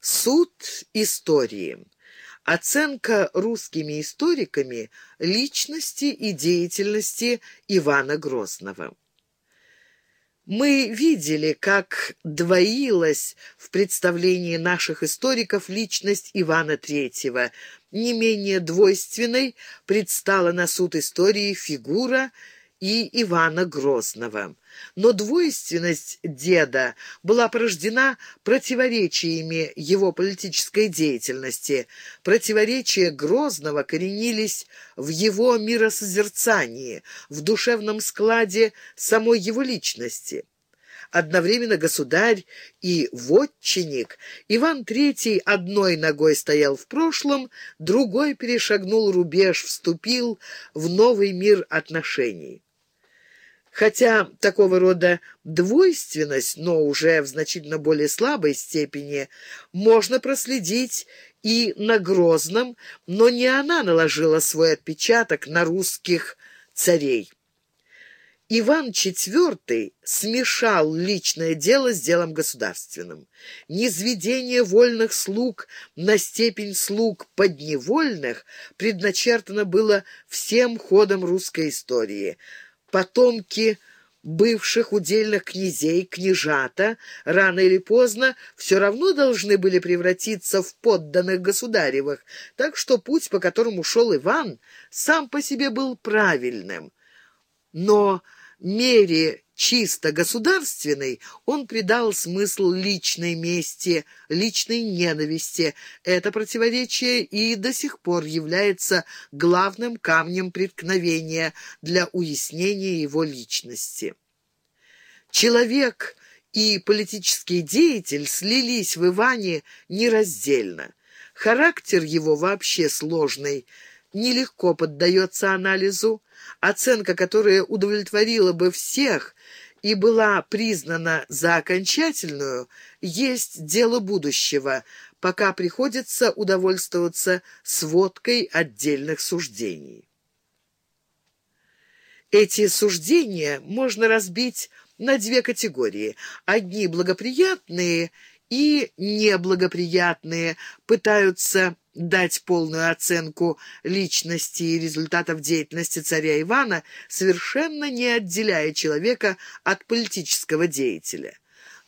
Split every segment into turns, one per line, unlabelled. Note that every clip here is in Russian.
Суд истории. Оценка русскими историками личности и деятельности Ивана Грозного. Мы видели, как двоилась в представлении наших историков личность Ивана III. Не менее двойственной предстала на суд истории фигура и Ивана Грозного. Но двойственность деда была порождена противоречиями его политической деятельности. Противоречия Грозного коренились в его миросозерцании, в душевном складе самой его личности одновременно государь и вотчинник, Иван III одной ногой стоял в прошлом, другой перешагнул рубеж, вступил в новый мир отношений. Хотя такого рода двойственность, но уже в значительно более слабой степени, можно проследить и на Грозном, но не она наложила свой отпечаток на русских царей. Иван IV смешал личное дело с делом государственным. Низведение вольных слуг на степень слуг подневольных предначертано было всем ходом русской истории – потомки бывших удельных князей, княжата, рано или поздно все равно должны были превратиться в подданных государевых, так что путь, по которому шел Иван, сам по себе был правильным. Но мере чисто государственной он придал смысл личной мести, личной ненависти. Это противоречие и до сих пор является главным камнем преткновения для уяснения его личности. Человек и политический деятель слились в Иване нераздельно. Характер его вообще сложный, нелегко поддается анализу. Оценка, которая удовлетворила бы всех и была признана за окончательную, есть дело будущего, пока приходится удовольствоваться сводкой отдельных суждений. Эти суждения можно разбить на две категории. Одни благоприятные и неблагоприятные пытаются дать полную оценку личности и результатов деятельности царя Ивана, совершенно не отделяя человека от политического деятеля.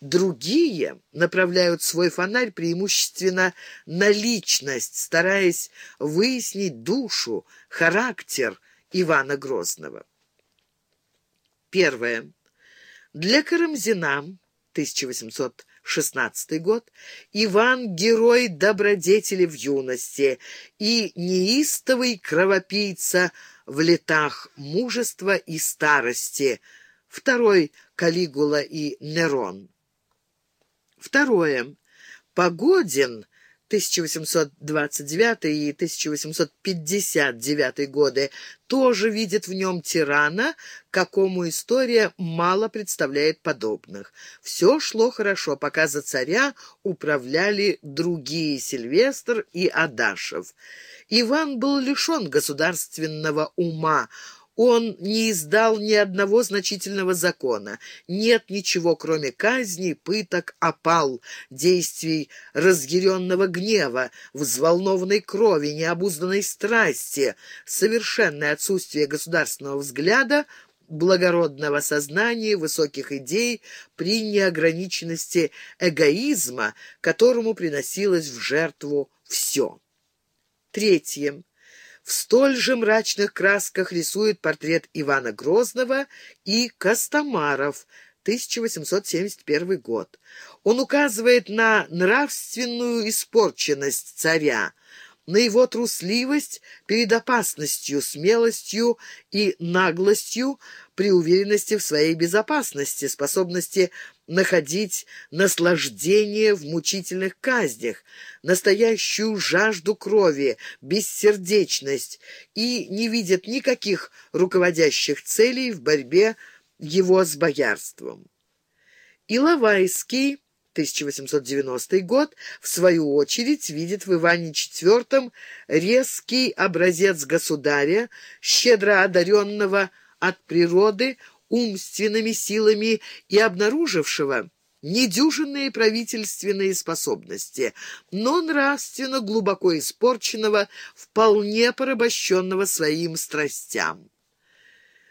Другие направляют свой фонарь преимущественно на личность, стараясь выяснить душу, характер Ивана Грозного. Первое. Для Карамзина 1800 шестнадцатый год, Иван — герой добродетели в юности и неистовый кровопийца в летах мужества и старости, второй — Калигула и Нерон. Второе. Погодин 1829 и 1859 годы, тоже видит в нем тирана, какому история мало представляет подобных. Все шло хорошо, пока за царя управляли другие Сильвестр и Адашев. Иван был лишен государственного ума, он не издал ни одного значительного закона. Нет ничего, кроме казни, пыток, опал, действий разъяренного гнева, взволнованной крови, необузданной страсти, совершенное отсутствие государственного взгляда, благородного сознания, высоких идей при неограниченности эгоизма, которому приносилось в жертву все. Третье в столь же мрачных красках рисует портрет Ивана Грозного и Костомаров, 1871 год. Он указывает на нравственную испорченность царя, на его трусливость перед опасностью, смелостью и наглостью при уверенности в своей безопасности, способности находить наслаждение в мучительных казнях, настоящую жажду крови, бессердечность и не видит никаких руководящих целей в борьбе его с боярством. Иловайский 1890 год, в свою очередь, видит в Иване IV резкий образец государя, щедро одаренного от природы умственными силами и обнаружившего недюжинные правительственные способности, но нравственно глубоко испорченного, вполне порабощенного своим страстям.